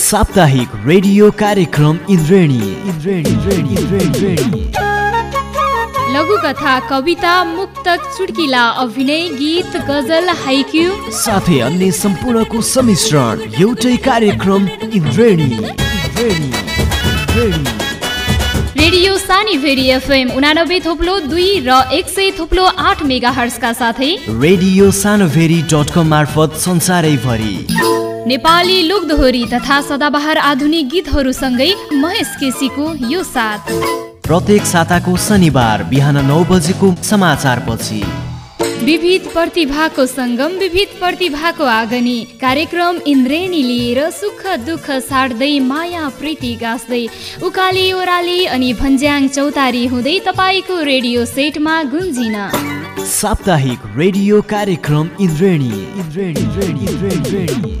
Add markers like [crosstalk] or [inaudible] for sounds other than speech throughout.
साप्ताहिक रेडियो कार्यक्रम इन्द्रेणी। इन्द्रेणी इन्द्रेणी इन्द्रेणी लघुकथा कविता मुक्तक चुड्किला अभिनय गीत गजल हाइक्यू। साथै अन्य सम्पूर्णको सम्मिश्रण एउटै कार्यक्रम इन्द्रेणी। इन्द्रेणी इन्द्रेणी। रेडियो सानी भेरी एफएम उनानब्बे थोप्लो दुई र एक सय थोप्लो आठ मेगा हर्सका साथै। रेडियो सानोभेरी डट कम मार्फत संसारैभरि नेपाली लोकदोहोरी तथा सदाबहार आधुनिक गीतहरूसँगै महेश केसीको यो साथ। प्रत्येक साताको शनिबार बिहान नौ बजेको समाचारपछि। विविध प्रतिभाको सङ्गम विविध प्रतिभाको आगनी। कार्यक्रम इन्द्रेणी लिएर सुख दुःख साट्दै माया प्रीति गाँस्दै। उकाली ओह्राली अनि भन्ज्याङ चौतारी हुँदै तपाईँको रेडियो सेटमा गुन्जिन। साप्ताहिक रेडियो कार्यक्रम इन्द्रेणी इन्द्रेणी।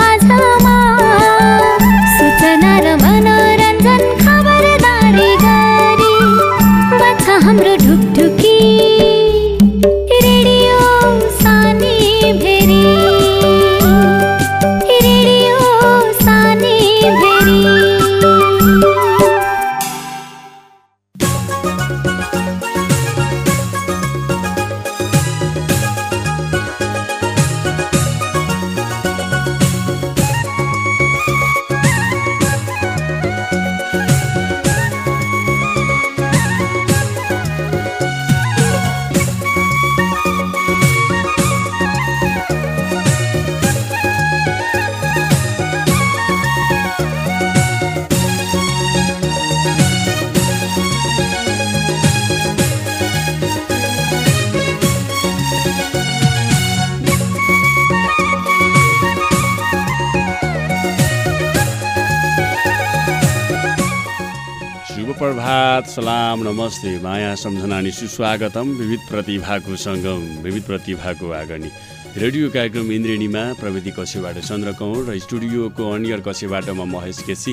सलाम नमस्ते माया सम्झना अनि सुस्वागतम विविध प्रतिभाको सङ्गम विविध प्रतिभाको आगनी। रेडियो कार्यक्रम इन्द्रेणीमा प्रविधि कक्षबाट चन्द्र कौर र स्टुडियोको अनियर कक्षबाट म महेश केसी।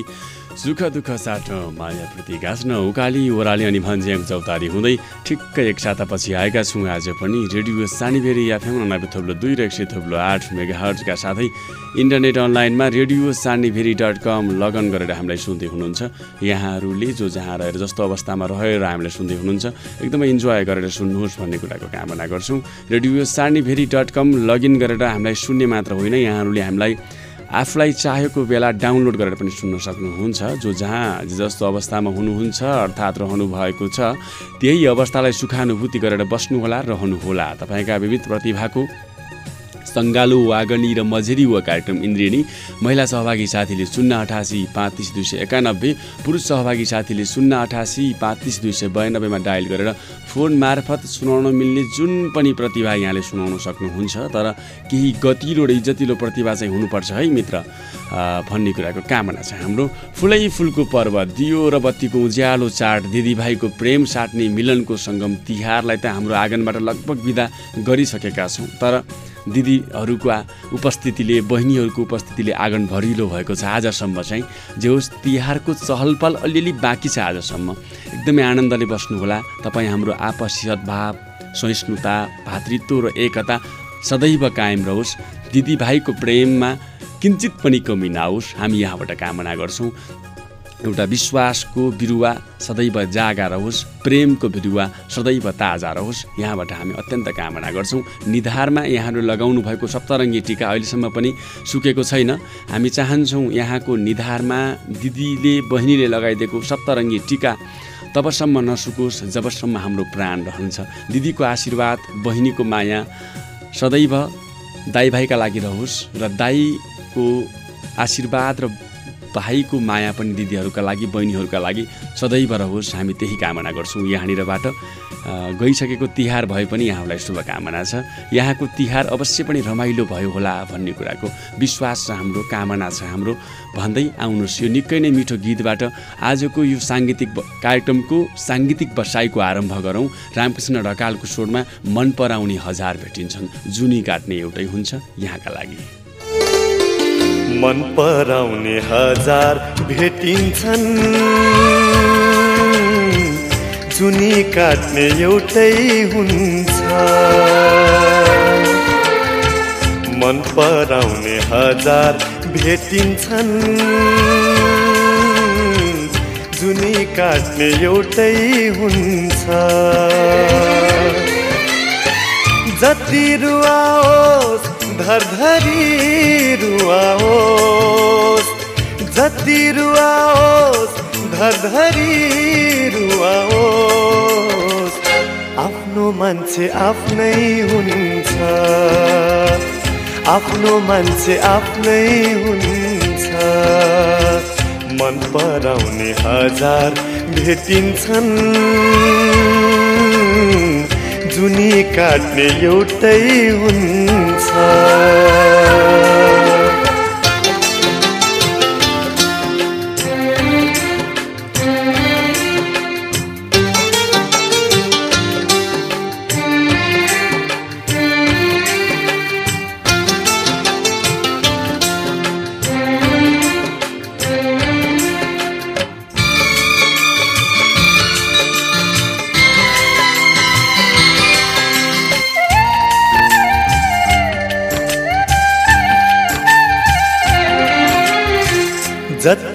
सुख दुःख साथ माया प्रति गाँच्न उकाली ओह्राली अनि भन्ज्याङ चौतारी हुँदै ठिक्कै एक सातापछि आएका छौँ आज पनि रेडियो सानीभेरी एफएम उनानब्बे थोप्लो दुई र एक सय थोप्लो आठ मेगा हर्जका साथै इन्टरनेट अनलाइनमा रेडियो सानीभेरी डट कम लगन गरेर हामीलाई सुन्दै हुनुहुन्छ। यहाँहरूले जो जहाँ रहेर जस्तो अवस्थामा रहेर हामीलाई सुन्दै हुनुहुन्छ एकदमै इन्जोय गरेर सुन्नुहोस् भन्ने कुराको कामना गर्छौँ। Radio Sanibheri dot com login गरेर हामीलाई सुन्ने मात्र होइन। यहाँहरूले हामीलाई आफूलाई चाहेको बेला डाउनलोड गरेर पनि सुन्न सक्नुहुन्छ। जो जहाँ जस्तो अवस्थामा हुनुहुन्छ अर्थात् रहनु भएको छ त्यही अवस्थालाई सुखानुभूति गरेर बस्नुहोला रहनुहोला। तपाईँका विविध प्रतिभाको सङ्गालो वागनी र मझेरी वा कार्यक्रम इन्द्रिणी महिला सहभागी साथीले शून्य अठासी पाँतिस दुई सय एकानब्बे पुरुष सहभागी साथीले शून्य अठासी पाँतिस दुई सय बयानब्बेमा डायल गरेर फोन मार्फत सुनाउन मिल्ने जुन पनि प्रतिभा यहाँले सुनाउन सक्नुहुन्छ तर केही गतिलो र इज्जतिलो प्रतिभा चाहिँ हुनुपर्छ है मित्र। भन्ने कुराको कामना छ हाम्रो। फुलै फुलको पर्व दियो र बत्तीको उज्यालो चाड दिदीभाइको प्रेम साट्ने मिलनको सङ्गम तिहारलाई त हाम्रो आँगनबाट लगभग विदा गरिसकेका छौँ। तर दिदीहरूको उपस्थितिले बहिनीहरूको उपस्थितिले आँगन भरिलो भएको छ आजसम्म चाहिँ। जे होस् तिहारको चहलपहल अलिअलि बाँकी छ आजसम्म। एकदमै आनन्दले बस्नुहोला। तपाईँ हाम्रो आपसी सद्भाव सहिष्णुता भातृत्व र एकता सदैव कायम रहोस्। दिदीभाइको प्रेममा किन्चित पनि कमी नआओस् हामी यहाँबाट कामना गर्छौँ। एउटा विश्वासको बिरुवा सदैव जागा रहोस् प्रेमको बिरुवा सदैव ताजा रहोस्। यहाँबाट हामी अत्यन्त कामना गर्छौँ। निधारमा यहाँहरू लगाउनु भएको सप्तरङ्गी टिका अहिलेसम्म पनि सुकेको छैन। हामी चाहन्छौँ यहाँको निधारमा दिदीले बहिनीले लगाइदिएको सप्तरङ्गी टिका तबसम्म नसुकोस् जबसम्म हाम्रो प्राण रहन्छ। दिदीको आशीर्वाद बहिनीको माया सदैव दाइ भाइका लागि रहोस् र दाईको आशीर्वाद र भाइको माया पनि दिदीहरूका लागि बहिनीहरूका लागि सदैव रहोस् हामी त्यही कामना गर्छौँ यहाँनिरबाट। गइसकेको तिहार भए पनि यहाँहरूलाई शुभकामना छ। यहाँको तिहार अवश्य पनि रमाइलो भयो होला भन्ने कुराको विश्वास छ हाम्रो कामना छ हाम्रो। भन्दै आउनुहोस् यो निकै नै मिठो गीतबाट। आजको यो साङ्गीतिक कार्यक्रमको साङ्गीतिक बसाइको आरम्भ गरौँ। रामकृष्ण ढकालको स्वरमा मन पराउने हजार भेटिन्छन्। जुनी काट्ने एउटै हुन्छ यहाँका लागि। मन पराउने हजार भेटिन्छन्। जुनी काट्ने एउटै हुन्छ। मन पराउने हजार भेटिन्छन्। जुनी काट्ने एउटै हुन्छ। जति रुवाओस् धरधरी रुवाओस् जति रुवाओस् धरधरी रुवाओस् आफ्नो मान्छे आफ्नै हुन्छ आफ्नो मान्छे आफ्नै हुन्छ मन पराउने हजार भेटिन्छन्। जुनी काट्ने एउटै हुन्छ।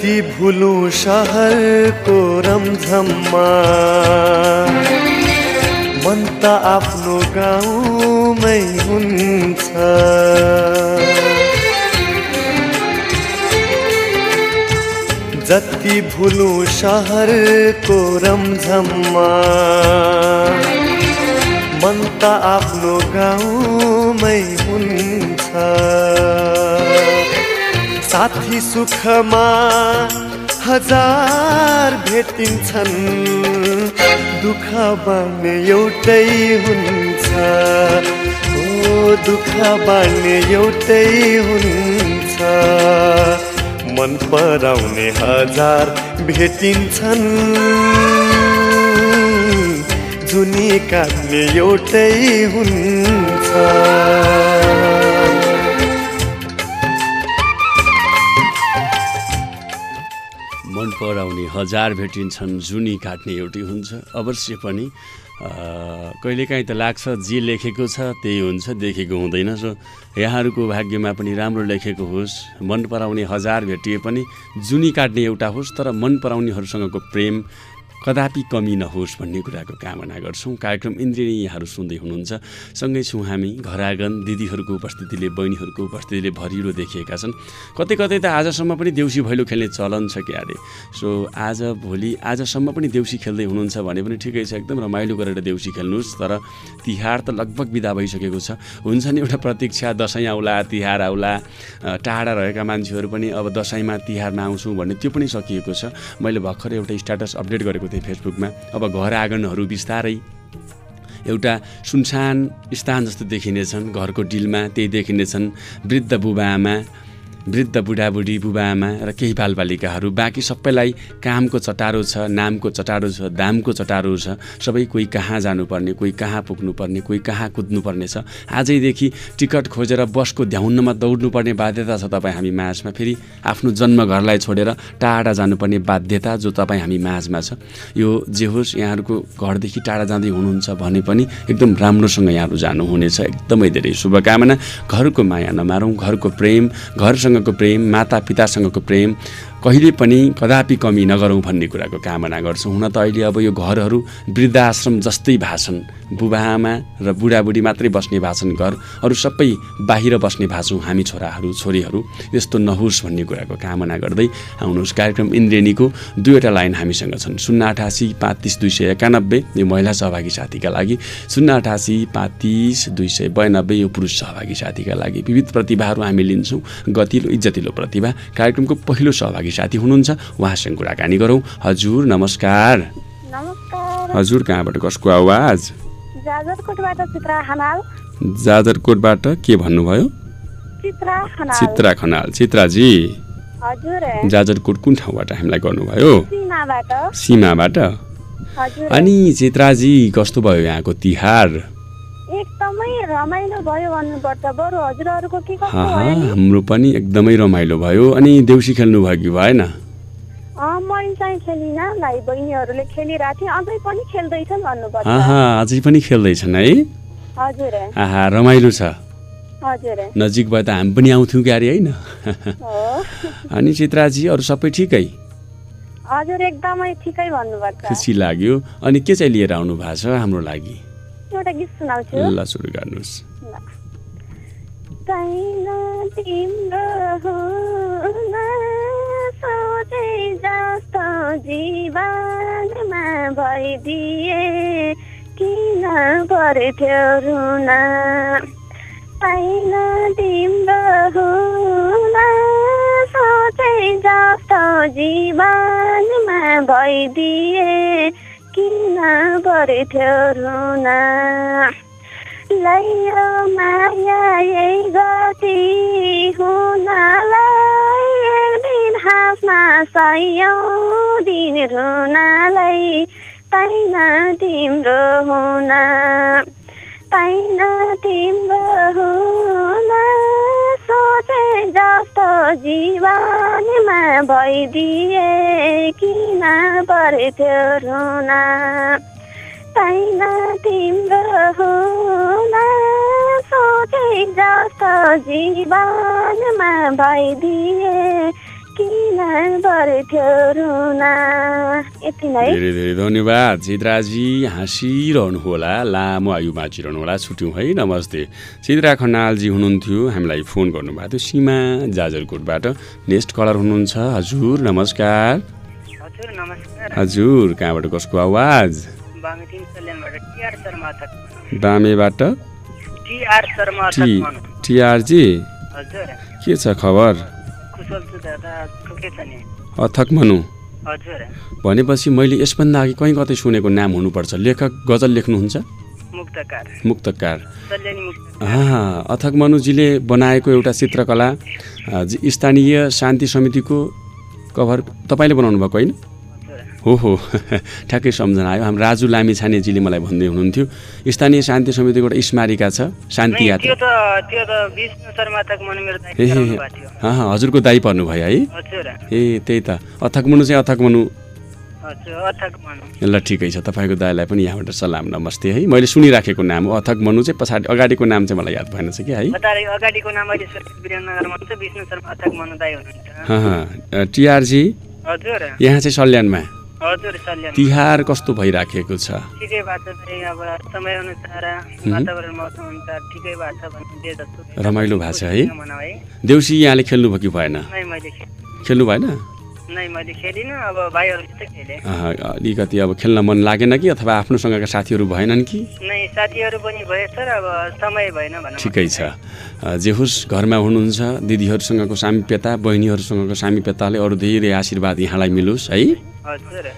जति भुलु सहरको रमझममा। मन त आफ्नो गाउँमै हुन्छ। जति भुलु सहरको रमझममा। मन त आफ्नो गाउँमै हुन्छ। साथी सुखमा हजार भेटिन्छन्। दुःख बाँड्ने एउटै हुन्छ। ओ दुःख बाँड्ने एउटै हुन्छ। मन पराउने हजार भेटिन्छन्। जुनी काट्ने एउटै हुन्छ। पराउने हजार भेटिन्छन् जुनी काट्ने एउटै हुन्छ। अवश्य पनि कहिलेकाहीँ त लाग्छ जे लेखेको छ त्यही हुन्छ देखेको हुँदैन। सो यहाँहरूको भाग्यमा पनि राम्रो लेखेको होस् मन पराउने हजार भेटिए पनि जुनी काट्ने एउटा होस् तर मन पराउनेहरूसँगको प्रेम कदापि कमी नहोस् भन्ने कुराको कामना गर्छौँ। कार्यक्रम इन्द्रिणी यहाँहरू सुन्दै हुनुहुन्छ। सँगै छौँ हामी घर आँगन दिदीहरूको उपस्थितिले बहिनीहरूको उपस्थितिले भरिलो देखिएका छन्। कतै कतै त आजसम्म पनि देउसी भैलो खेल्ने चलन छ क्या अरे। सो आज भोलि आजसम्म पनि देउसी खेल्दै हुनुहुन्छ भने पनि ठिकै छ। एकदम रमाइलो गरेर देउसी खेल्नुहोस्। तर तिहार त लगभग बिदा भइसकेको छ। हुन्छ नि एउटा प्रतीक्षा दसैँ आउला तिहार आउला। टाढा रहेका मान्छेहरू पनि अब दसैँमा तिहारमा आउँछौँ भन्ने त्यो पनि सकिएको छ। मैले भर्खर एउटा स्ट्याटस अपडेट गरेको थिएँ फेसबुकमा। अब घर आँगनहरू बिस्तारै। एउटा सुनसान स्थान जस्तो देखिनेछन् घरको डिलमा त्यही देखिनेछन् वृद्ध बुबाआमा। वृद्ध बुढाबुढी बुबाआमा र केही बालबालिकाहरू बाँकी सबैलाई कामको चटारो छ नामको चटारो छ दामको चटारो छ। सबै कोही कहाँ जानुपर्ने कोही कहाँ पुग्नुपर्ने कोही कहाँ कुद्नुपर्ने छ। आजैदेखि टिकट खोजेर बसको ध्याउनमा दौड्नुपर्ने बाध्यता छ तपाईँ हामी माझमा। फेरि आफ्नो जन्मघरलाई छोडेर टाढा जानुपर्ने बाध्यता जो तपाईँ हामी माझमा छ। यो जे होस् यहाँहरूको घरदेखि टाढा जाँदै हुनुहुन्छ भने पनि एकदम राम्रोसँग यहाँहरू जानुहुनेछ। एकदमै धेरै शुभकामना। घरको माया नमारौँ घरको प्रेम घरसँगको प्रेम माता पितासँगको प्रेम कहिले पनि कदापि कमी नगरौँ भन्ने कुराको कामना गर्छौँ। हुन त अहिले अब यो घरहरू वृद्धाश्रम जस्तै भाछन् बुबाआमा र बुढाबुढी मात्रै बस्ने भाछन् घर अरू सबै बाहिर बस्ने भाछौँ हामी छोराहरू छोरीहरू यस्तो नहोस् भन्ने कुराको कामना गर्दै आउनुहोस्। कार्यक्रम इन्द्रेणीको दुईवटा लाइन हामीसँग छन्। शून्य अठासी पाँतिस दुई सय एकानब्बे यो महिला सहभागी साथीका लागि। शून्य अठासी पाँतिस दुई सय बयानब्बे यो पुरुष सहभागी साथीका लागि विविध प्रतिभाहरू हामी लिन्छौँ। गतिलो इज्जतिलो प्रतिभा। कार्यक्रमको पहिलो सहभागी साथी हुनुहुन्छ उहाँसँग कुराकानी गरौँ। हजुर नमस्कार। हजुर कहाँबाट कसको आवाज? जाजरकोटबाट चित्रा खनाल। जाजरकोटबाट के भन्नुभयो? चित्रा खनाल। चित्रा खनाल। चित्राजी। हजुर। जाजरकोट कुन ठाउँबाट हामीलाई गर्नुभयो? सीमाबाट। अनि चित्राजी कस्तो भयो यहाँको तिहार? एकदमै रमाइलो भयो भन्नुपर्छ। बरु हजुरहरूको के कस्तो भयो? हाम्रो पनि एकदमै रमाइलो भयो अनि देउसी खेल्नु भयो कि भएन मैले चाहिँ खेलिनँ भाइ बहिनीहरूले खेलिरहेको थिएँ अझै पनि खेल्दैछन् भन्नुपर्छ। अझै पनि खेल्दैछन् है? हजुर। आहा रमाइलो छ। हजुर। नजिक भए त हामी पनि आउँथ्यौँ क्यारे होइन? हो। अनि चित्राजी अरू सबै ठिकै? हजुर एकदमै ठिकै भन्नुपर्छ। खुसी लाग्यो। अनि के चाहिँ लिएर आउनु भएको छ हाम्रो लागि? एउटा गीत सुनाउँछु। ल सुरु गर्नुहोस्। छैन तिम्रो हुन सोचे जस्तो जीवनमा भइदिए किन पर्थ्यो रुन? छैन तिम्रो हुन सोचे जस्तो जीवनमा भइदिए किन पर्थ्यो रुन? लैरो माया यही गति हुनलाई। एक दिन हाँस्न सयौँ दिन रुनलाई। पाइन तिम्रो हुन पाइन तिम्रो हुन। सोचे जस्तो जीवनमा भइदिए किन पर्थ्यो रुन? पाइन तिम्रो हुन। सोचे जस्तो जीवनमा भइदिए किन पर्थ्यो रुन? यति नै। धेरै धेरै धन्यवाद चित्राजी हाँसिरहनु होला लामो आयु बाँचिरहनु होला छुट्यौँ है नमस्ते। चित्रा खनालजी हुनुहुन्थ्यो हामीलाई फोन गर्नुभएको थियो सीमा जाजरकोटबाट। नेक्स्ट कलर हुनुहुन्छ हजुर नमस्कार। हजुर नमस्कार। हजुर कहाँबाट कसको आवाज? बामेतिन सल्यानबाट टिआर शर्मा थक दामेबाट टिआर शर्मा टी थक टिआरजी के छ खबर? ठुकै छ नि? अथक मनु। हजुर। भनेपछि मैले यसभन्दा अघि कहीँ कतै सुनेको नाम हुनुपर्छ। लेखक गजल लेख्नुहुन्छ? मुक्तकार। हा अथक मनुजीले बनाएको एउटा चित्रकला स्थानीय शान्ति समितिको कभर तपाईँले बनाउनु भएको होइन? हो हो। [laughs] ठ्याक्कै सम्झना आयो। हाम्रो राजु लामी छानेजीले मलाई भन्दै हुनुहुन्थ्यो। स्थानीय शान्ति समितिको एउटा स्मारिका छ। शान्ति यात्रा। ए हा हा हजुरको दाई पर्नुभयो है? हजुर। ए त्यही त। अथक मनु चाहिँ अथक मनु। ल ठिकै छ। तपाईँको दाईलाई पनि यहाँबाट सलाम नमस्ते है। मैले सुनिराखेको नाम हो। अथक मनु चाहिँ पछाडि अगाडिको नाम चाहिँ मलाई याद भएन छ कि है? हा हा टिआरजी? यहाँ चाहिँ सल्यानमा। तिहार कस्तो भइराखेको छ? रमाइलो भएको छ है। देउसी यहाँले खेल्नुभयो कि भएन? खेल्नु भएन? अलिकति अब खेल्न मन लागेन कि अथवा आफ्नोसँगका साथीहरू भएनन् कि? नै साथीहरू पनि भए सर अब समय भएन भनौँ ठिकै छ। जे होस् घरमा हुनुहुन्छ दिदीहरूसँगको सामिप्यता बहिनीहरूसँगको सामिप्यताले अरू धेरै आशीर्वाद यहाँलाई मिलोस् है?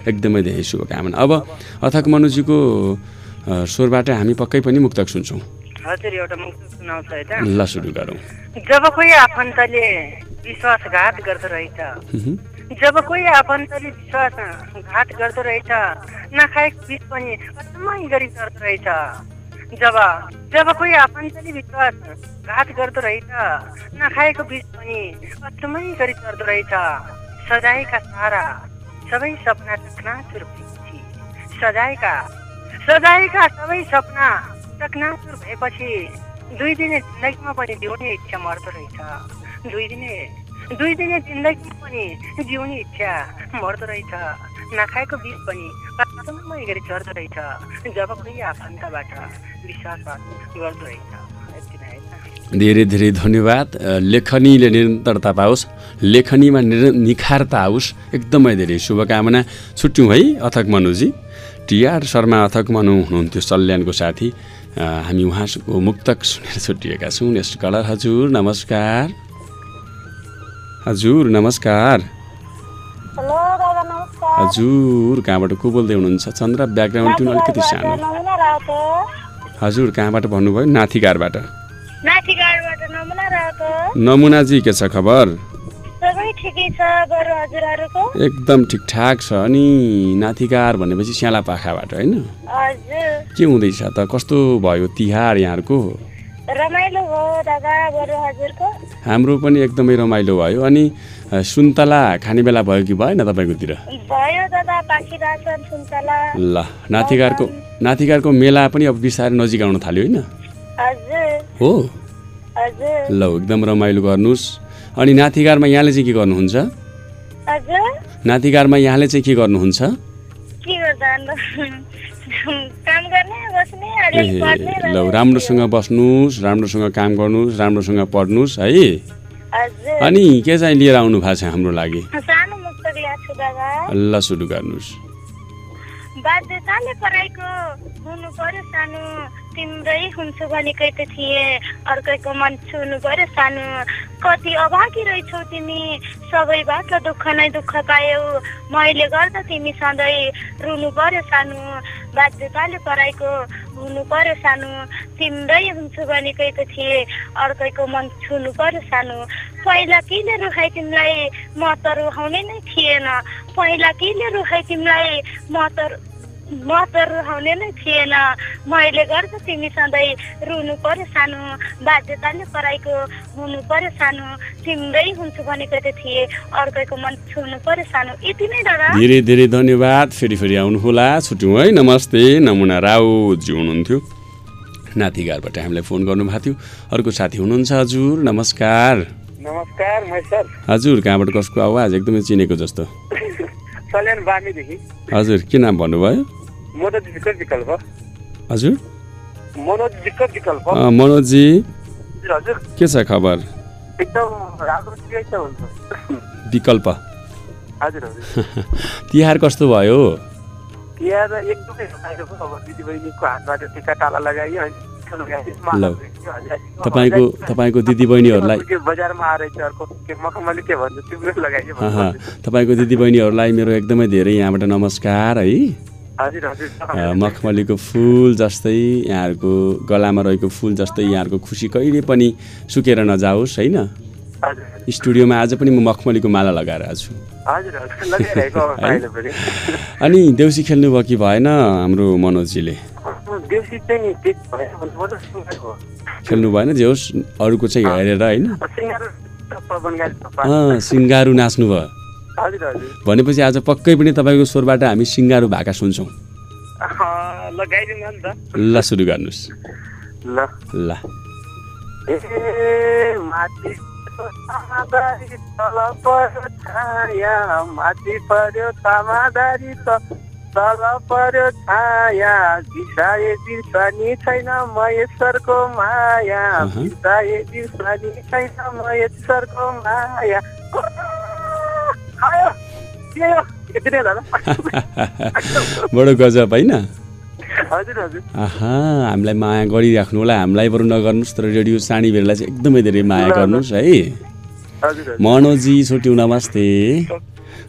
एकदमै धेरै शुभकामना। अब अथक मनुजीको स्वरबाट हामी पक्कै पनि मुक्तक सुन्छौँ। ल सुरु गरौँ। जब कोही आफन्तले विश्वासघात गर्दो रहेछ। जब कोही आफन्तले विश्वासघात गर्दो रहेछ नखाएको बिच पनि अचम्मै गरी गर्दो रहेछ। जब जब कोही आफन्तले विश्वासघात गर्दो रहेछ नखाएको बिच पनि अचम्मै गरी गर्दो रहेछ। सजाएका सारा सबै सपना चकनाचुर भएपछि सजाएका सजाएका सबै सपना चकनाचुर भएपछि दुई दिने जिन्दगीमा पनि जिउने इच्छा मर्दो रहेछ। दुई दिने दुई दिने जिन्दगीमा पनि जिउने इच्छा मर्दो रहेछ नखाएको पनि गरी चढ्दो रहेछ जब कोही आफन्तबाट गर्दो रहेछ। धेरै धेरै धन्यवाद लेखनीले निरन्तरता पाओस् लेखनीमा निर निखारता आओस् एकदमै धेरै शुभकामना छुट्यौँ है अथक मनुजी टिआर शर्मा अथक मनु हुनुहुन्थ्यो सल्यानको साथी हामी उहाँको मुक्तक सुनेर छुट्टिएका छौँ नेक्स्ट कलर हजुर नमस्कार हजुर नमस्कार। हेलो दादा नमस्कार। हजुर कहाँबाट को बोल्दै हुनुहुन्छ? चन्द्र ब्याकग्राउन्ड ट्युन अलिकति सानो। हजुर कहाँबाट भन्नुभयो? नाथिगारबाट नाथिगाडबाट नमुना रातो नमुनाजी के छ खबर? एकदम ठिकठाक छ अनि नाथिकार भनेपछि स्याला पाखाबाट होइन के हुँदैछ त? कस्तो भयो तिहार यहाँहरूको? रमाइलो भयो दादा बरु हजुरको? हाम्रो पनि एकदमै रमाइलो भयो। अनि सुन्तला खाने बेला भयो कि भएन तपाईँकोतिर? भयो दादा सुन्तला। ल नातिगारको नातिगारको मेला पनि अब बिस्तारै नजिक आउन थाल्यो होइन? हो? ल एकदम रमाइलो गर्नुहोस्। अनि नातिगारमा यहाँले चाहिँ के गर्नुहुन्छ? नातिगारमा यहाँले चाहिँ के गर्नुहुन्छ? ए ल राम्रोसँग बस्नुहोस् राम्रोसँग काम गर्नुहोस् राम्रोसँग पढ्नुहोस् है? अनि के चाहिँ लिएर आउनु भएको छ हाम्रो लागि? ल सुरु गर्नुहोस्। तिम्रै हुन्छु भनेकै त थिए। अर्कैको मन छुनु पर्यो सानो कति अभागी रहेछौ तिमी। सबैबाट दुःख नै दुःख पायौ। मैले गर्दा तिमी सधैँ रुनु पर्यो सानो बाध्यताले पढाइको हुनु पर्यो सानो तिम्रै हुन्छु भनेकै त थिए। अर्कैको मन छुनु पर्यो सानो पहिला किन रुखाइ तिमीलाई म त रुहाउने नै थिएन। पहिला किन रुखाइ तिमीलाई म त म त रुहाउने नै थिएन। मैले गर्दा तिमी सधैँ रुनु पर्यो सानो बाध्यताले पढाइको हुनु पर्यो सानो। तिम्रै हुन्छु भनेको त थिए अर्कैको मन छुनु पर्यो सानो। यति नै दादा। धेरै धेरै धन्यवाद। फेरि फेरि आउनुहोला। छुट्यौँ है। नमस्ते। नमुना राउजी हुनुहुन्थ्यो। नातिगारबाट हामीलाई फोन गर्नुभएको थियो। अर्को साथी हुनुहुन्छ हजुर। नमस्कार। नमस्कार मै सर। हजुर कहाँबाट कसको आवाज? एकदमै चिनेको जस्तो। [laughs] सल्यान बामीदेखि। हजुर के नाम भन्नुभयो? मनोज विकल्प विकल्प हजुर। मनोज विकल्प हजुर के छ खबर? एकदम राम्रो ठिकै छ हुन्छ। विकल्प। हजुर हजुर। [laughs] तिहार कस्तो भयो? यहाँ त एकदमै दिदीबहिनीको हातबाट टिका टाला लगाइयो अनि टिका लगाइयो, ल। तपाईँको तपाईँको दिदीबहिनीहरूलाई तपाईँको दिदीबहिनीहरूलाई मेरो एकदमै धेरै यहाँबाट नमस्कार है। मखमलीको फुल जस्तै यहाँहरूको गलामा रहेको फुल जस्तै यहाँहरूको खुसी कहिले पनि सुकेर नजाओस् होइन? स्टुडियोमा आज पनि म मखमलीको माला लगाएर आएको छु। [laughs] अनि देउसी खेल्नुभयो कि भएन हाम्रो मनोजजीले? खेल्नु भएन जे होस् अरूको चाहिँ हेरेर होइन। सिङ्गार हजुर हजुर। भनेपछि आज पक्कै पनि तपाईँको स्वरबाट हामी सिङ्गारू भाका सुन्छौँ। ल सुरु गर्नुहोस्। ल। माथि पर्यो तल पर्यो छाया बिसाए बिर्सनी छैन महेश्वरको माया। बिसाए बिर्सनी छैन महेश्वरको माया। [laughs] बडो गजब होइन? आहा हामीलाई माया गरिराख्नु होला। हामीलाई बरु नगर्नुहोस् तर रेडियो सानीभेरलाई चाहिँ एकदमै धेरै माया गर्नुहोस् है। मनोजी छुट्यौँ नमस्ते।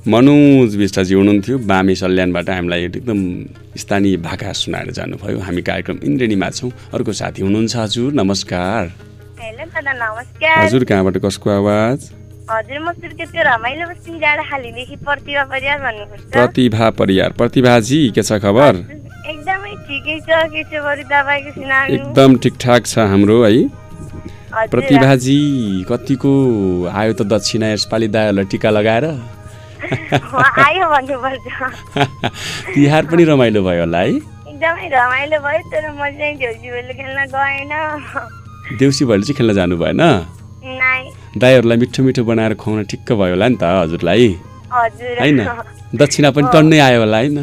मनोज विष्टजी हुनुहुन्थ्यो। बामे सल्यानबाट हामीलाई एकदम स्थानीय भाका सुनाएर जानुभयो। हामी कार्यक्रम इन्द्रेणीमा छौँ। अर्को साथी हुनुहुन्छ हजुर नमस्कार। हजुर कहाँबाट कसको आवाज? प्रतिभा परियार प्रतिभाजी के छ खबर? एकदमै ठिकठाक छ हाम्रो है। प्रतिभाजी कतिको आयो त दक्षिणा यसपालि दायाहरूलाई टिका लगाएर? [laughs] आयो भन्नुपर्छ तिहार पनि रमाइलो भयो होला है? एकदमै रमाइलो भयो तर म चाहिँ झोजी भैलो खेल्न गएन। देउसी भैलो चाहिँ खेल्न जानु भएन? दाईहरूलाई मिठो मिठो बनाएर खुवाउन ठिक्क भयो होला नि त हजुरलाई। हजुर। होइन? दक्षिणा पनि टन्नै आयो होला होइन?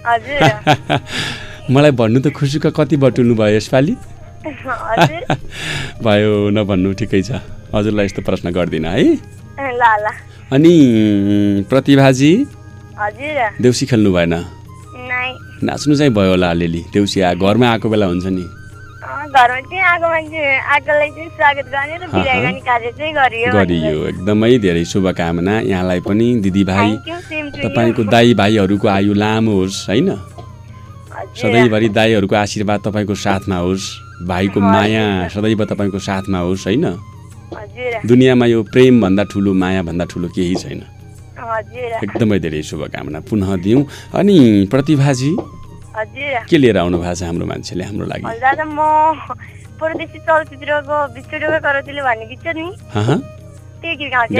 [laughs] मलाई भन्नु त खुसीका कति बटुल्नु भयो यसपालि? [laughs] भयो नभन्नु ठिकै छ। हजुरलाई यस्तो प्रश्न गर्दिनँ है। ल ल। अनि प्रतिभाजी? हजुर देउसी खेल्नु भएन? नाच्नु चाहिँ भयो होला अलिअलि। देउसी घरमा आएको बेला हुन्छ नि? गरियो एकदमै धेरै शुभकामना। यहाँलाई पनि दिदीभाइ तपाईँको दाई भाइहरूको आयु लामो होस् होइन? सधैँभरि दाईहरूको आशीर्वाद तपाईँको साथमा होस्। भाइको माया सदैव तपाईँको साथमा होस् होइन? दुनियाँमा यो प्रेमभन्दा ठुलो मायाभन्दा ठुलो केही छैन। एकदमै धेरै शुभकामना पुनः दिउँ। अनि प्रतिभाजी के लिएर आउनु भएको छ हाम्रो मान्छेले हाम्रो लागि? दादा म परदेशी चलचित्रको करतिले भन्ने गीत छ नि। गीत गाउँछ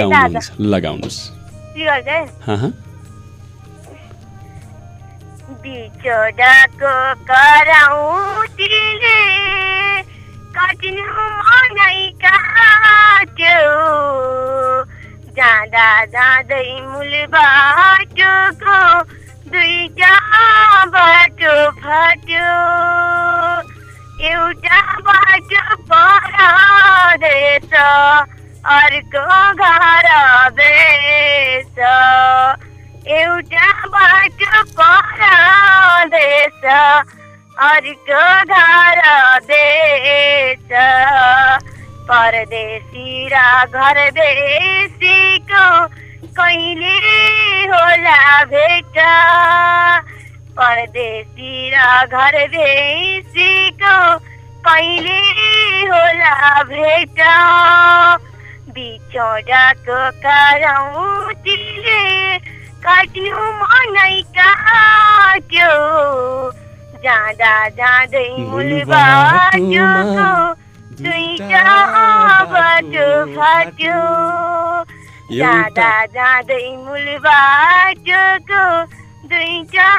लगाउनुहोस्। कराउटीले काटिनु मनै काट्यो जाँदा जाँदै मूल बाटोको दुईटा बाटो फाट्यो एउटा बाटो परदेश अर्को घर बेस एउटा बाटो परदेश अर्को घर देश परदेशी र घर बेसीको कहिले होला भेट? परदेशी र घर बेसीको कहिले होला भेट? बिछोडाको काट्नु मनै काट्यो जाँदा जाँदै मूल बाटोको दुईटा बाटो फाट्यो जाँदा जाँदै मूल बाटोको दुईटा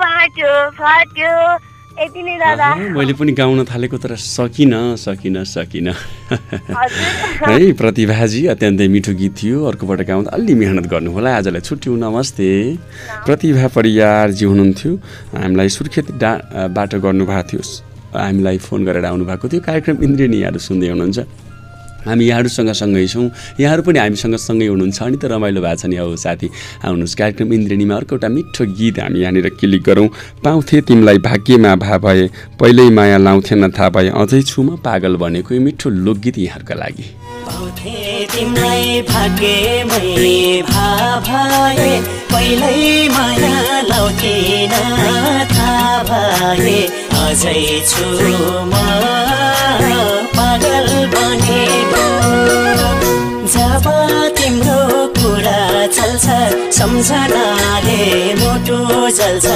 बाटो फाट्यो मैले पनि गाउन थालेको तर सकिनँ सकिनँ सकिनँ। है प्रतिभाजी अत्यन्तै मिठो गीत थियो। अर्कोबाट गाउँदा अलि मिहिनेत गर्नु होला आजलाई छुट्यौँ नमस्ते। प्रतिभा परियारजी हुनुहुन्थ्यो। हामीलाई सुर्खेत डा बाटो गर्नुभएको थियो। हामीलाई फोन गरेर आउनुभएको थियो। कार्यक्रम इन्द्रेणी यहाँहरू सुन्दै हुनुहुन्छ। हामी यहाँहरूसँग सँगै छौँ। यहाँहरू पनि हामीसँग सँगै हुनुहुन्छ। अनि त रमाइलो भएको छ नि अब साथी। आउनुहोस् कार्यक्रम इन्द्रेणीमा अर्को एउटा मिठो गीत हामी यहाँनिर क्लिक गरौँ। पाउँथे तिमीलाई भाग्यमा भा भए पहिल्यै माया लाउँथेन थाहा भए अझै छु म पागल भनेको यो मिठो लोकगीत यहाँहरूका लागि। माया पागल बनेको। जब तिम्रो कुरा चल्छ सम्झनाले मुटु जल्छ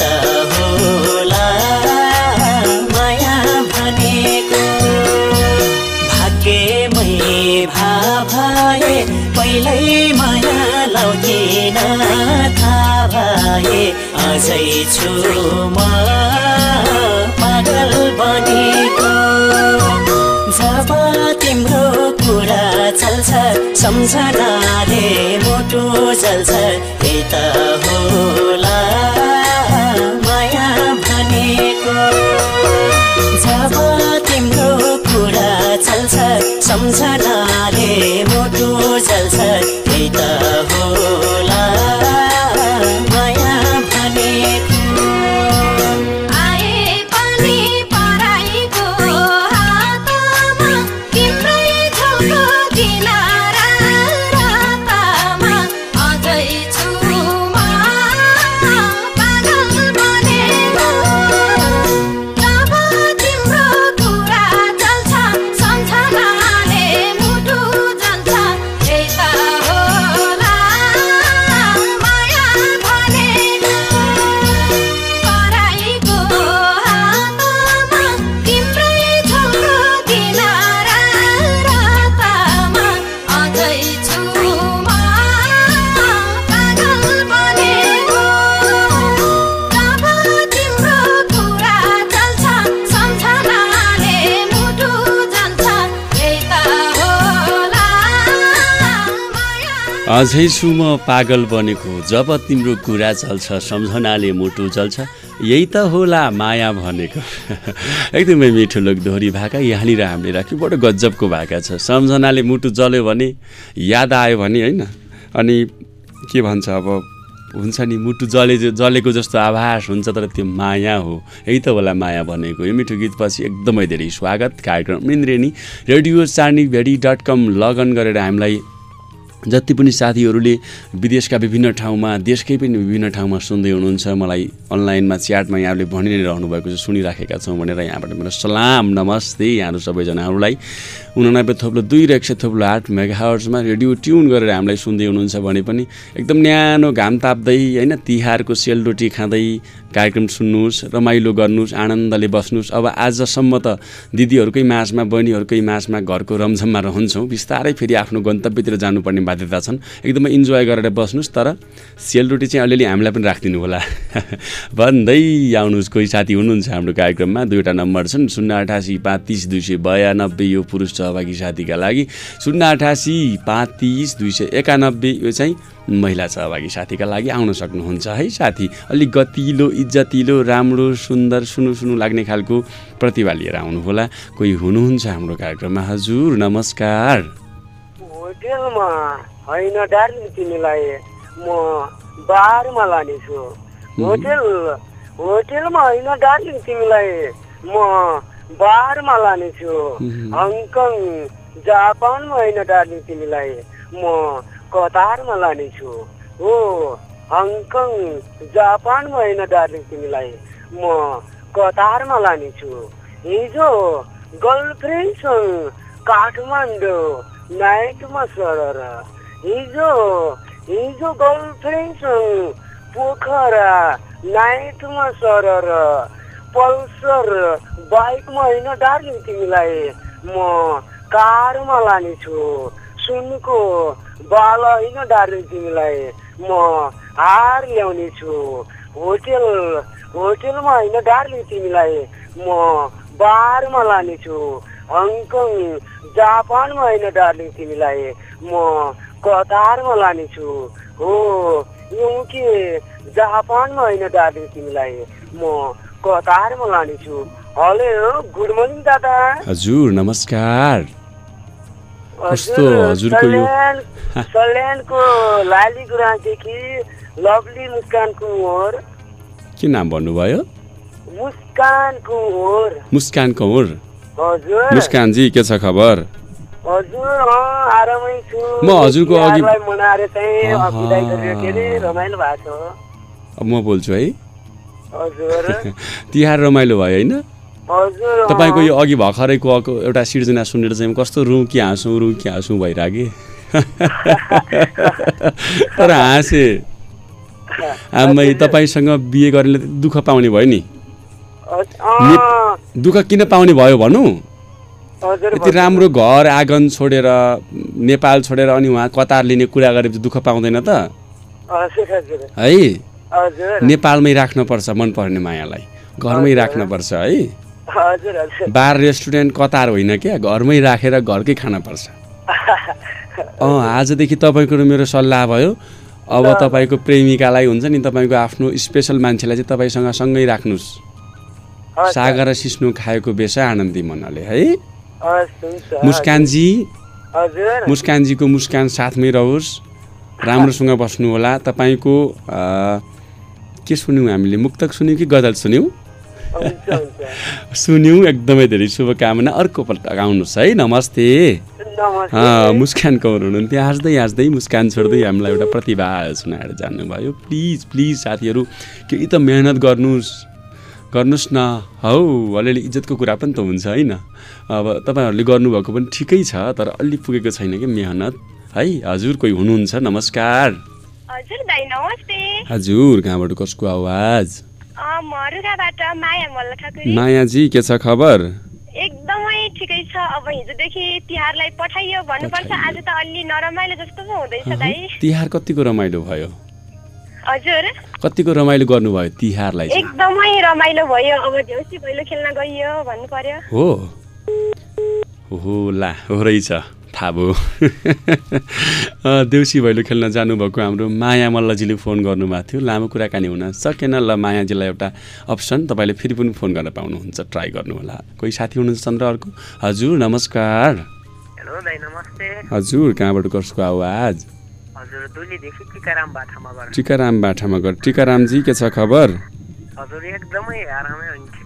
त होला। माया भनेको भा भए पहिल्यै माया लाउँथिन थाहा भए अझै छु म। सम्झनाले मुटु यही त होला। माया भनेको जब तिम्रो कुरा चल्छ सम्झनाले अझै छु म पागल बनेको जब तिम्रो कुरा चल्छ सम्झनाले मुटु जल्छ यही त होला माया भनेको। [laughs] एकदमै मिठो लोक दोहोरी भाका यहाँनिर हामीले राख्यौँ। बडो गजबको भाका छ। सम्झनाले मुटु जल्यो भने याद आयो भने होइन? अनि के भन्छ अब हुन्छ नि मुटु जले जलेको जस्तो आभास हुन्छ तर त्यो माया हो। यही त होला माया भनेको। यो मिठो गीतपछि एकदमै धेरै स्वागत। कार्यक्रम Indreni radio Charni Bheri dot com login गरेर हामीलाई जति पनि साथीहरूले विदेशका विभिन्न ठाउँमा देशकै पनि विभिन्न ठाउँमा सुन्दै हुनुहुन्छ मलाई अनलाइनमा च्याटमा यहाँहरूले भनि नै रहनु भएको छ सुनिराखेका छौँ भनेर यहाँबाट मेरो सलाम नमस्ते यहाँहरू सबैजनाहरूलाई। उनानब्बे थोप्लो दुई र थोप्लो आठ मेगा हर्जमा रेडियो ट्युन गरेर हामीलाई सुन्दै हुनुहुन्छ भने पनि एकदम न्यानो घाम ताप्दै होइन तिहारको सेलरोटी खाँदै कार्यक्रम सुन्नुहोस् रमाइलो गर्नुहोस् आनन्दले बस्नुहोस्। अब आजसम्म त दिदीहरूकै माझमा बहिनीहरूकै माझमा घरको रमझममा रहन्छौँ। बिस्तारै फेरि आफ्नो गन्तव्यतिर जानुपर्ने बाध्यता छन्। एकदमै इन्जोय गरेर बस्नुहोस् तर सेलरोटी चाहिँ अलिअलि हामीलाई पनि राखिदिनु होला। [laughs] भन्दै आउनुहोस्। कोही साथी हुनुहुन्छ हाम्रो कार्यक्रममा। दुईवटा नम्बर छन्। शून्य अठासी पाँतिस दुई सय बयानब्बे यो पुरुष सहभागी साथीका लागि। शून्य अठासी पाँतिस दुई सय एकानब्बे यो चाहिँ महिला सहभागी साथीका लागि आउन सक्नुहुन्छ। है साथी अलिक गतिलो इज्जतिलो राम्रो सुन्दर सुनु सुनु लाग्ने खालको प्रतिभा लिएर आउनुहोला। कोही हुनुहुन्छ हाम्रो कार्यक्रममा? हजुर नमस्कार। होटेलमा होइन डार्लिङ तिमीलाई म बारमा लानेछु। होटेल होटेलमा होइन डार्लिङ तिमीलाई म बारमा लानेछु। हङकङ जापानमा होइन डार्लिङ तिमीलाई म कतारमा लानेछु हो हङकङ जापानमा होइन डार्लिङ तिमीलाई। म कतारमा लानेछु हिजो गर्लफ्रेन्डसँग काठमाडौँ नाइटमा सरर हिजो हिजो गर्लफ्रेन्डसँग पोखरा नाइटमा सरर पल्सर बाइकमा होइन डार्लिङ तिमीलाई। म कारमा लानेछु सुनको बाल होइन डार्लिङ तिमीलाई। म हार ल्याउने छु। होटेल होटेलमा होइन डार्लिङ तिमीलाई म बारमा लानेछु हङकङ जापानमा होइन डार्लिङ तिमीलाई म कतारमा लानेछु हो युके जापानमा होइन डार्लिङ तिमीलाई म कतारमा लानेछु हेलो गुड मर्निङ दादा। हजुर नमस्कार। कस्तो हजुरको यो सल्यान [laughs] सल्यानको लाली गुराँदेखि लभली मुस्कान कुँवर के नाम भन्नुभयो? मुस्कान कुँवर मुस्कान कौर हजुर। मुस्कानजी के छ खबर? हजुर आरामै छु। म हजुरको अघि- मनाएर चाहिँ के अरे रमाइलो भएको छ अब म बोल्छु है। हजुर। [laughs] तिहार रमाइलो भयो होइन। तपाईँको यो अघि भर्खरैको अको एउटा सिर्जना सुनेर चाहिँ कस्तो रुँ कि हाँसौँ रुँ कि? हाँसौँ भइरहेको तर हाँसे। आमै तपाईँसँग बिहे गर्नेले त दुःख पाउने भयो नि। दुःख किन पाउने भयो भनौँ? यति राम्रो घर आँगन छोडेर नेपाल छोडेर अनि उहाँ कतार लिने कुरा गरेपछि दुःख पाउँदैन त? है? नेपालमै राख्नुपर्छ मनपर्ने मायालाई। घरमै राख्नुपर्छ है? हजुर हजुर। बार रेस्टुरेन्ट कतार होइन क्या? घरमै राखेर घरकै खाना पर्छ। अँ आजदेखि तपाईँको र मेरो सल्लाह भयो। अब तपाईँको प्रेमिकालाई हुन्छ नि तपाईँको आफ्नो स्पेसल मान्छेलाई चाहिँ तपाईँसँग सँगै राख्नुहोस्। साग र सिस्नु खाएको बेस आनन्दी मनले है? मुस्कानजी। मुस्कानजीको मुस्कान साथमै रहोस्। राम्रोसँग बस्नु होला तपाईँको के सुन्यौँ हामीले? मुक्तक सुन्यौँ कि गजल सुन्यौँ? सुन्यौँ एकदमै धेरै शुभकामना। अर्को पल्ट आउनुहोस् है नमस्ते। मुस्कान कौर हुनुहुन्थ्यो। हाँस्दै हाँस्दै मुस्कान छोड्दै हामीलाई एउटा प्रतिभा सुनाएर जानुभयो। प्लिज प्लिज साथीहरू केही त मेहनत गर्नुहोस्। गर्नुहोस् न। हौ अलिअलि इज्जतको कुरा पनि त हुन्छ होइन। अब तपाईँहरूले गर्नुभएको पनि ठिकै छ तर अलि पुगेको छैन कि मेहनत। है हजुर कोही हुनुहुन्छ? नमस्कार। हजुर कहाँबाट कसको आवाज? मायाजी के छ खबर? एकदमै ठिकै छ। अब हिजोदेखि तिहारलाई पठाइयो भन्नुपर्छ। आज त अलि नरमाइलो जस्तो पो हुँदैछ दाइ। तिहार कतिको रमाइलो भयो? हजुर। कतिको रमाइलो गर्नुभयो तिहारलाई एकदमै रमाइलो भयो। अब देउसी भैलो खेल्न गइयो भन्नु पर्यो हो। हो ला हो रहेछ थाहा भयो। [laughs] देउसी भैलो खेल्न जानुभएको हाम्रो माया मल्लजीले फोन गर्नुभएको थियो। लामो कुराकानी हुन सकेन ल मायाजीलाई एउटा अप्सन तपाईँले फेरि पनि फोन गर्न पाउनुहुन्छ ट्राई गर्नु होला कोही साथी हुनुहुन्छ चन्द्र अर्को? हजुर नमस्कार। हेलो दाइ नमस्ते। हजुर कहाँबाट कसको आवाज? टिकाराम बाठामा गएर टिकारामजी के छ खबर? एकदमै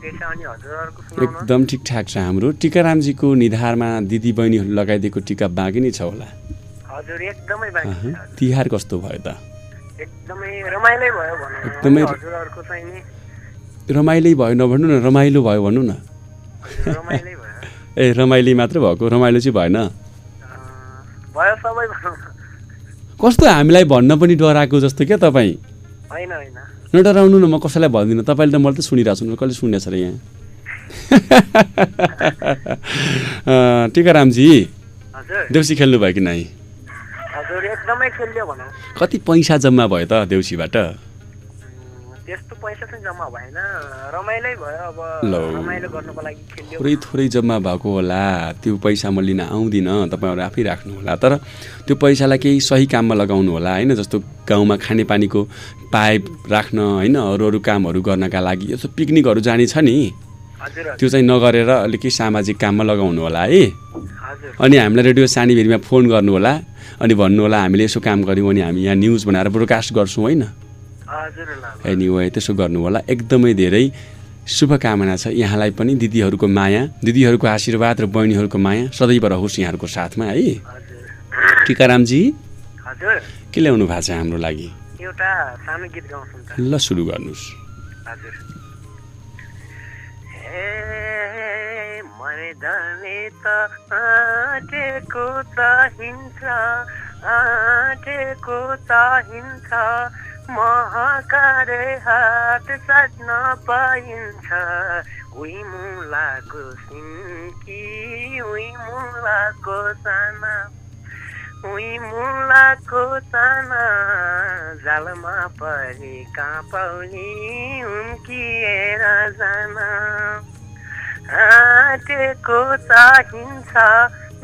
अनि ठिकै एकदम ठिकठाक छ हाम्रो। टिकारामजीको निधारमा दिदी बहिनीहरू लगाइदिएको टिका बाँकी नै छ होला। हजुर एकदमै। तिहार कस्तो भयो त? एकदमै रमाइलै भयो। एकदमै- रमाइलै नभन्नु न रमाइलो भयो भन्नु न। [laughs] ए रमाइलो मात्र भएको रमाइलो चाहिँ भएन। कस्तो हामीलाई भन्न पनि डराएको जस्तो क्या तपाईँ? होइन होइन। नडराउनु न म कसैलाई भन्दिनँ। तपाईँले त मैले त सुनिरहेको छु। कसले सुन्नेछ र यहाँ? [laughs] टिकारामजी देउसी खेल्नु भयो कि नै कति पैसा जम्मा भयो त देउसीबाट? जम्मा भएन। रमाइलै भयो अब। रमाइलो गर्नुको लागि थोरै थोरै जम्मा भएको होला। त्यो पैसा म लिन आउँदिनँ तपाईँहरू आफै राख्नु होला। तर त्यो पैसालाई केही सही काममा लगाउनु होला होइन? जस्तो गाउँमा खानेपानीको पाइप राख्न होइन? अरू अरू कामहरू गर्नका लागि। यसो पिकनिकहरू जाने छ नि। त्यो चाहिँ नगरेर अलिक केही सामाजिक काममा लगाउनु होला है? अनि हामीलाई रेडियो सानीभेरीमा फोन गर्नु होला। अनि भन्नु होला हामीले यसो काम गऱ्यौँ अनि हामी यहाँ न्युज बनाएर ब्रोडकास्ट गर्छौँ होइन? एनिवे त्यसो गर्नु होला। एकदमै धेरै शुभकामना छ यहाँलाई पनि दिदीहरूको माया दिदीहरूको आशीर्वाद र बहिनीहरूको माया। सदैव रहोस् यहाँहरूको साथमा है। टिकारामजी हजुर। के ल्याउनु भएको छ हाम्रो लागि? एउटा सानो गीत गाउँछौँ त। ल सुरु गर्नुहोस्। हजुर। मर्दने त आँटेको चाहिन्छ आँटेको चाहिन्छ महाकारे हात साट्न पाइन्छ। उही मुलाको सिन्की उही मुलाको साना उही मुलाको साना। जालमा परे कापौली उम्किएर जान आँटेको चाहिन्छ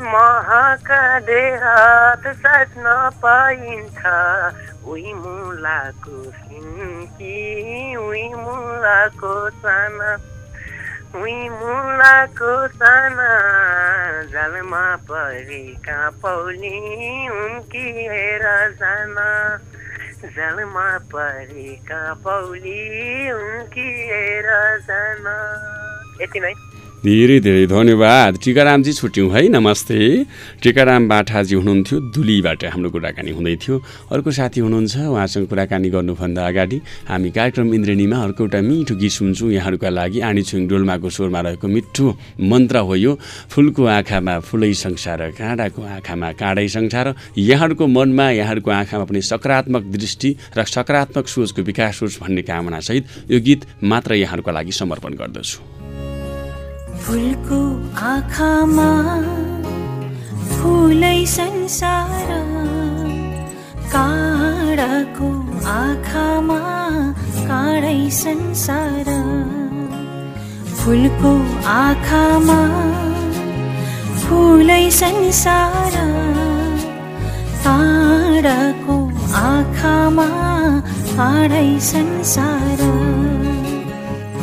महकाले हात साट्न पाइन्छ। उही मुलाको सिन्की उही मुलाको साना उही मुलाको साना। जालमा परेका पौली उम्किएर जान। जालमा परेका पौली उम्किएर जान। यति नै। धेरै धेरै धन्यवाद। टिकारामजी छुट्यौँ है? नमस्ते। टिकाराम बाठाजी हुनुहुन्थ्यो दुलीबाट हाम्रो कुराकानी हुँदै थियो। अर्को साथी हुनुहुन्छ उहाँसँग कुराकानी गर्नुभन्दा अगाडि हामी कार्यक्रम इन्द्रेणीमा अर्को एउटा मिठो गीत सुन्छौँ यहाँहरूका लागि। आनी छुङ डोल्माको स्वरमा रहेको मिठो मन्त्र हो यो। फुलको आँखामा फुलै संसार काँडाको आँखामा काँडै संसार। यहाँहरूको मनमा यहाँहरूको आँखामा पनि सकारात्मक दृष्टि र सकारात्मक सोचको विकास होस् भन्ने कामनासहित यो गीत मात्र यहाँहरूको लागि समर्पण गर्दछु। फुलको आँखामा फुलै संसार काँडाको आँखामा काँडै संसार। फुलको आँखामा फुलै संसार काँडाको आँखामा काँडै संसार।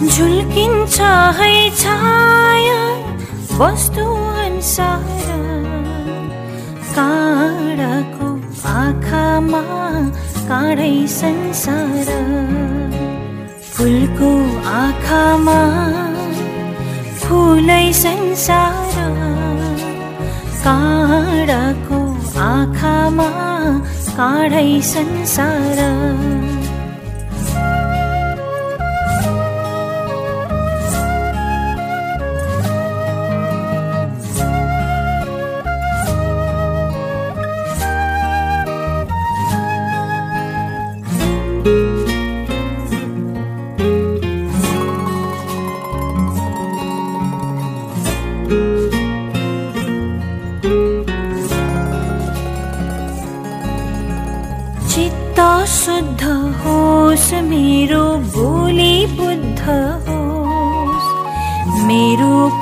झुल्किन्छ है छाया वस्तु अनुसार। काँडाको आँखामा काँडै संसार। फुलको आँखामा फुलै संसार। काँडाको आँखामा काँडै संसार।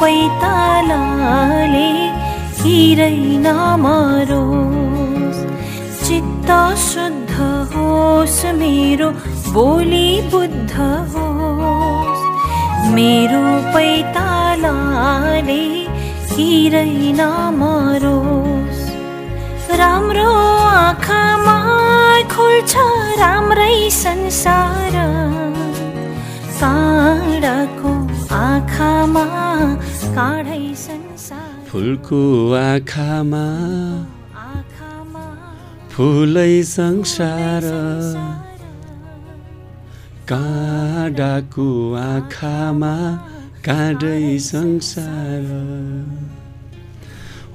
पैतालाले हिरै चित्त शुद्ध होस् मेरो बोली बुद्ध होस्। मेरो पैतालाले हिरै नमरोस्। राम्रो आँखामा खुल्छ राम्रै संसार। काँडाको आँखामा फुलको आँखामा। फुलै संसार। काँडाको आँखामा काँडै संसार।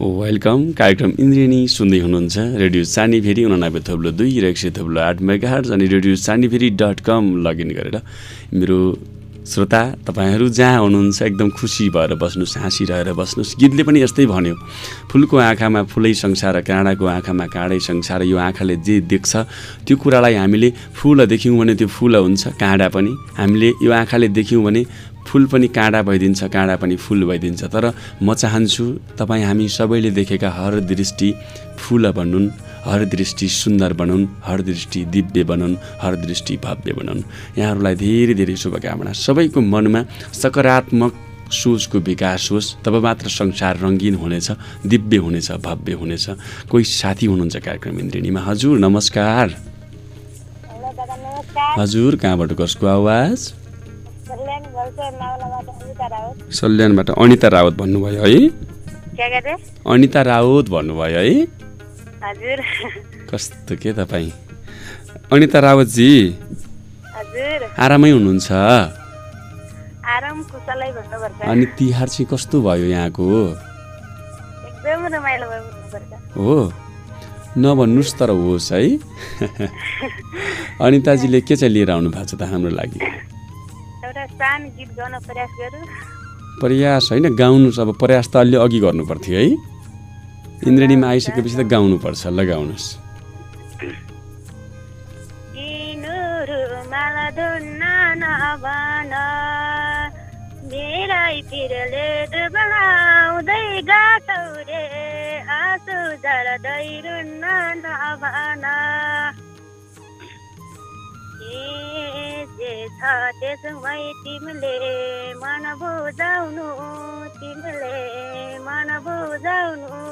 वेलकम। कार्यक्रम इन्द्रिणी सुन्दै हुनुहुन्छ। रेडियो चाँडीफेरि उनानब्बे थप्लो दुई र एक सय थप्लो आठ मेगाहर्ज अनि radio Chandiferi dot com login गरेर मेरो श्रोता तपाईँहरू जहाँ हुनुहुन्छ एकदम खुसी भएर बस्नुहोस् हाँसिरहेर बस्नुहोस्। गीतले पनि यस्तै भन्यो। फुलको आँखामा फुलै संसार काँडाको आँखामा काँडै संसार यो आँखाले जे देख्छ त्यो कुरालाई हामीले फुल देख्यौँ भने त्यो फुल हुन्छ काँडा पनि। हामीले यो आँखाले देख्यौँ भने फुल पनि काँडा भइदिन्छ काँडा पनि फुल भइदिन्छ। तर म चाहन्छु तपाईँ हामी सबैले देखेका हर दृष्टि फुल बनुन् हर दृष्टि सुन्दर बनुन् हर दृष्टि दिव्य बनुन् हर दृष्टि भव्य बनुन्। यहाँहरूलाई धेरै धेरै शुभकामना। सबैको मनमा सकारात्मक सोचको विकास होस् तब मात्र संसार रङ्गीन हुनेछ दिव्य हुनेछ भव्य हुनेछ। कोही साथी हुनुहुन्छ कार्यक्रम इन्द्रिणीमा? हजुर नमस्कार। हजुर कहाँबाट कसको आवाज? सल्यानबाट अनिता रावत भन्नुभयो है? अनिता रावत भन्नुभयो है? हजुर। कस्तो के तपाईँ? अनिता रावतजी आरामै हुनुहुन्छ? अनि तिहार चाहिँ कस्तो भयो यहाँको? हो। नभन्नुहोस् तर होस् है। [laughs] अनिताजीले के चाहिँ लिएर आउनु भएको छ त हाम्रो लागि? सानो गीत गाउन प्रयास गरौँ। प्रयास होइन गाउनु अब प्रयास त अलि अघि गर्नु पर्थ्यो है। इन्द्रेणीमा आइसकेपछि त गाउनुपर्छ ल गाउनुहोस्। तिनीहरू माला धुन्न नभन मेरै पिरले डुबलाउँदै गाटौ रे आँसु झर्दै रुन्न नभन। ए जे छ त्यसमै तिमीले मन बुझाउनु तिमीले मन बुझाउनु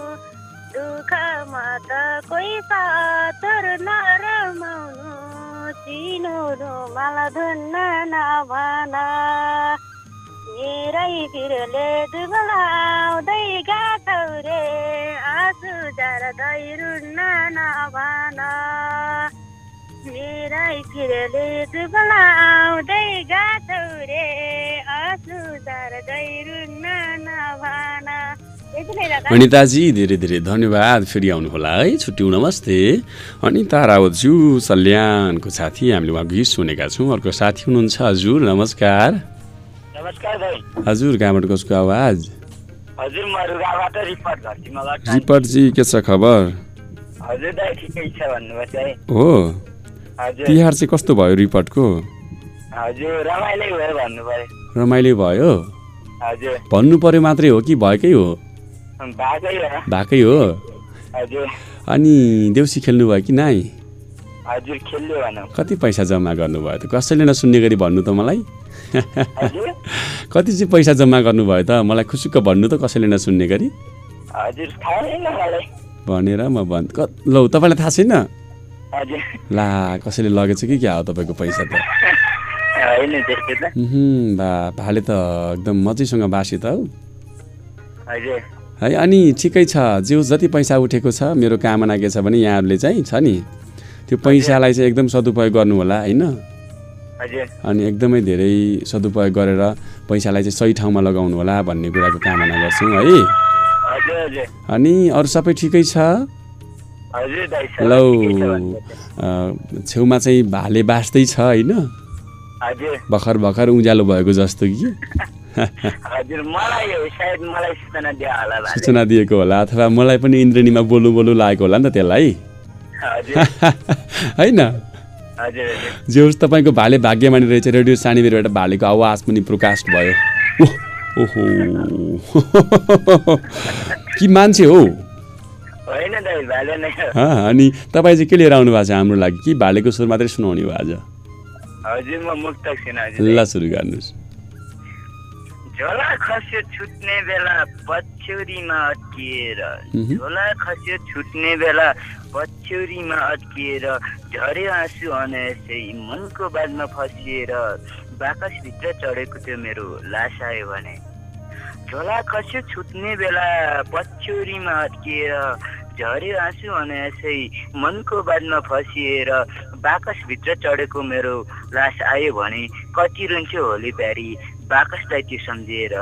दुःखमा त कोही साथर नरमाउनु सिनुहरू मला धुन्न नभन। मेरै बिरले दुबलाउँदै गाटौ रे आँसु झर्दै रुन्न नभन। मेरै फिरले दुबलाउँदै गाटौ रे। आँसु झर्दै रुन्न नभन। यति नै दादा अनिताजी धेरै धेरै धन्यवाद फेरि आउनुहोला है। छुट्टी नमस्ते। अनिता रावतज्यू सल्यानको साथी। हामीले उहाँ गीत सुनेका छौँ। अर्को साथी हुनुहुन्छ हजुर। नमस्कार। नमस्कार दाइ हजुर कहाँबाट कसको आवाज? हजुर म रुगाबाट रिपोर्ट गर्छु। मलाई रिपटजी के छ खबर? हजुर दाइ ठिकै छ है। तिहार चाहिँ कस्तो भयो हजुर रमाइलो भयो भन्नु पर्यो मात्रै हो कि भएकै हो? भएकै हो। अनि देउसी खेल्नु भयो कि नाइ? कति पैसा जम्मा गर्नुभयो त? कसैले नसुन्ने गरी भन्नु त मलाई? [laughs] कति चाहिँ पैसा जम्मा गर्नुभयो त? मलाई खुसुक्क भन्नु त कसैले नसुन्ने गरी? भनेर म भन् लौ तपाईँलाई थाहा छैन? ला कसैले लगेछ कि क्या हो तपाईँको पैसा त? [laughs] बा भाले त एकदम मजैसँग बासी त हौ। है अनि ठिकै छ जे जति पैसा उठेको छ मेरो कामना के छ भने यहाँहरूले चाहिँ छ नि त्यो पैसालाई चाहिँ एकदम सदुपयोग गर्नु होला होइन अनि एकदमै धेरै सदुपयोग गरेर पैसालाई चाहिँ सही ठाउँमा लगाउनु होला भन्ने कुराको कामना गर्छौँ है। अनि अरू सबै ठिकै छ? हजुर दाइ लौ ठिकै छ भन्नुपर्छ। अ, छेउमा चाहिँ भाले बाँच्दै छ होइन? भर्खर भर्खर उज्यालो भएको जस्तो कि? हजुर मलाई हो सायद मलाई सूचना होला दिएको होला अथवा मलाई पनि इन्द्रेणीमा बोलु बोलु लागेको होला नि त त्यसलाई। [laughs] होइन? जे होस् तपाईँको भाले भाग्यमानी रहेछ रेडियो सानीबेरबाट भालेको आवाज पनि प्रकाश भयो। ओहो। [laughs] कि मान्छे हो? अनि तपाईँ चाहिँ के लिएर आउनु भएको छ हाम्रो लागि? कि भालेको स्वर मात्रै सुनाउने हो आज ल सुरु गर्नुहोस्। झोला खस्यो छुट्ने बेला पछ्यौरीमा अड्किएर मह्म। झोला खस्यो छुट्ने बेला पछ्यौरीमा अड्किएर झऱ्यो आँसु अनायसै मनको बादमा फसिएर बाकसभित्र चढेको त्यो मेरो लास आयो भने। झोला खस्यो छुट्ने बेला पछ्यौरीमा अड्किएर झऱ्यो आँसु अनायसै मनको बादमा फसिएर बाकसभित्र चढेको मेरो लास आयो भने कति रुन्थ्यो होली प्यारी? बाकसलाई त्यो सम्झिएर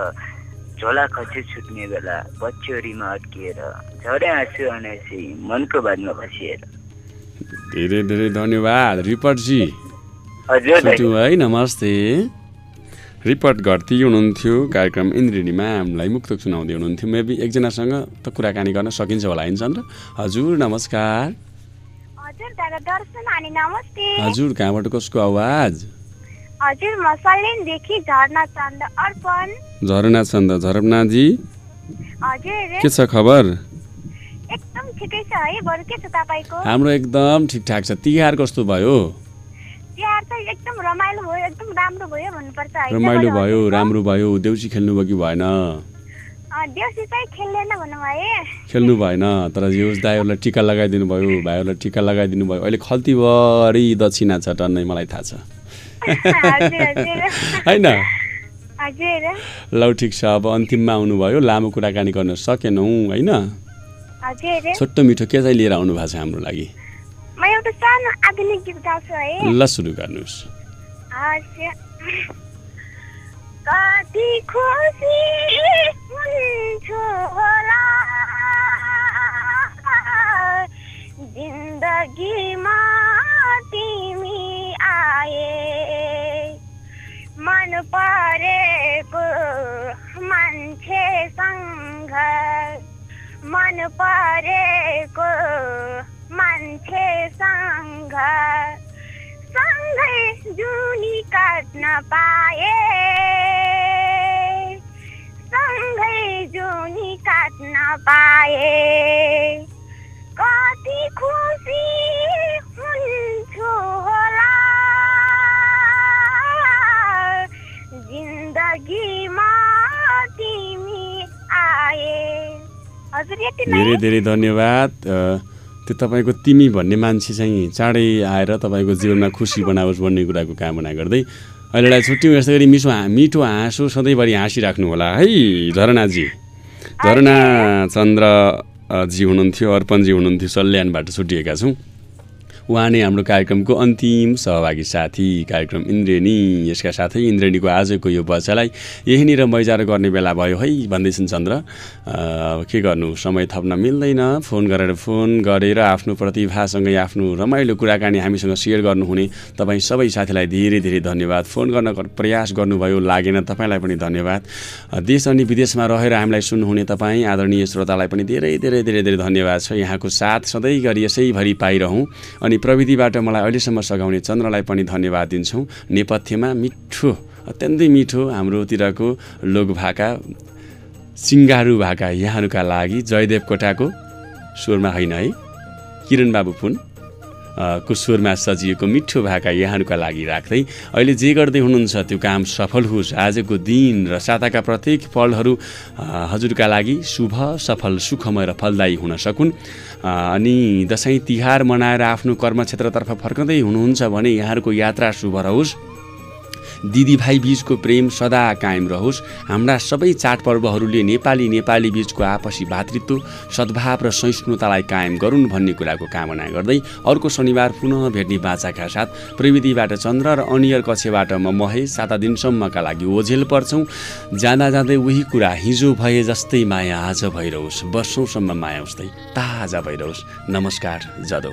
झोला खसी छुट्ने बेला पछ्यौरीमा अड्किएर झरे आँसु अनासी मनको बादमा फसिएर। धेरै धेरै धन्यवाद रिपोर्टजी हजुर है नमस्ते। रिपोर्ट घरती हुनुहुन्थ्यो। कार्यक्रम इन्द्रिणीमा हामीलाई मुक्तक सुनाउँदै हुनुहुन्थ्यो। मेबी एकजनासँग त कुराकानी गर्न सकिन्छ होला होइन चन्द्र हजुर नमस्कार। हजुर कहाँबाट कसको आवाज? हजुर म सल्यानदेखि झर्ना चन्द अर्पण। झरना छन्द झरनाजी हजुर। के छ खबर? एकदम ठिकै छ है बरु के छ तपाईँको? हाम्रो एकदम ठिकठाक छ। तिहार कस्तो भयो? चाहिँ एकदम रमाइलो भयो एकदम राम्रो भयो भन्नुपर्छ। है रमाइलो भयो राम्रो भयो देउसी खेल्नुभयो कि भएन? देउसी चाहिँ खेल्दैन खेल्नु भएन तर जेउस दाईहरूलाई टिका लगाइदिनु भयो भाइहरूलाई टिका लगाइदिनु भयो। अहिले खल्तीभरि दक्षिणा छ टन्नै मलाई थाहा छ। होइन? ल ठिक छ अब अन्तिममा आउनुभयो लामो कुराकानी गर्न सकेनौँ होइन? छोटो मिठो के चाहिँ लिएर आउनु भएको छ हाम्रो लागि? एउटा सानो आधुनिक गीत गाउँछु है। ल सुरु गर्नुहोस्। कति खुसी। जुनी काट्न पाए। सँगै जुनी काट्न पाए। कति खुसी हुन्छु होला। जिन्दगीमा तिमी आए। हजुर धेरै धेरै धन्यवाद। त्यो तपाईँको तिमी भन्ने मान्छे चाहिँ चाँडै आएर तपाईँको जीवनमा खुसी बनाओस् भन्ने कुराको कामना गर्दै अहिलेलाई छुट्यौँ यस्तै गरी मिसो मिठो हाँसो सधैँभरि हाँसिराख्नु होला है झरनाजी। झरना चन्द्र अ, जी हुनुहुन्थ्यो अर्पणजी हुनुहुन्थ्यो सल्यानबाट छुट्टिएका छौँ। उहाँ नै हाम्रो कार्यक्रमको अन्तिम सहभागी साथी कार्यक्रम इन्द्रेणी यसका साथै इन्द्रेणीको आजको यो बच्चालाई यहीँनिर मैजार गर्ने बेला भयो है भन्दैछन् चन्द्र। के गर्नु? समय थप्न मिल्दैन। फोन गरेर फोन गरेर आफ्नो प्रतिभासँगै आफ्नो रमाइलो कुराकानी हामीसँग सेयर गर्नुहुने तपाईँ सबै साथीलाई धेरै धेरै धन्यवाद। फोन गर्न गर- प्रयास गर्नुभयो लागेन तपाईँलाई पनि धन्यवाद। देश अनि विदेशमा रहेर हामीलाई सुन्नुहुने तपाईँ आदरणीय श्रोतालाई पनि धेरै धेरै धेरै धेरै धन्यवाद छ। यहाँको साथ सधैँ गरी यसैभरि पाइरहँ। अनि प्रविधिबाट मलाई अहिलेसम्म सघाउने चन्द्रलाई पनि धन्यवाद दिन्छौँ। नेपथ्यमा मिठो अत्यन्तै मिठो हाम्रोतिरको लोकभाका सिङ्गारू भाका यहाँहरूका लागि जयदेव कोटाको स्वरमा होइन है? किरण बाबु अ, को स्वरमा सजिएको मिठो भाका यहाँहरूका लागि राख्दै अहिले जे गर्दै हुनुहुन्छ त्यो काम सफल होस्। आजको दिन र साताका प्रत्येक पलहरू अ, हजुरका लागि शुभ सफल सुखमय र फलदायी हुन सकुन्। अनि दसैँ तिहार मनाएर आफ्नो कर्मक्षेत्रतर्फ फर्कँदै हुनुहुन्छ भने यहाँहरूको यात्रा शुभ रहोस्। दिदीभाइ बिचको प्रेम सदा कायम रहोस्। हाम्रा सबै चाडपर्वहरूले नेपाली नेपाली बिचको आपसी भातृत्व सद्भाव र सहिष्णुतालाई कायम गरून् भन्ने कुराको कामना गर्दै अर्को शनिबार पुनः भेट्ने बाचाका साथ प्रविधिबाट चन्द्र र अनियर कक्षबाट म महेश साता दिनसम्मका लागि ओझेल पर्छौँ। जाँदा जाँदै उही कुरा हिजो भए जस्तै माया आज भइरहोस् वर्षौँसम्म माया उस्तै ताजा भइरहोस् नमस्कार जदौ।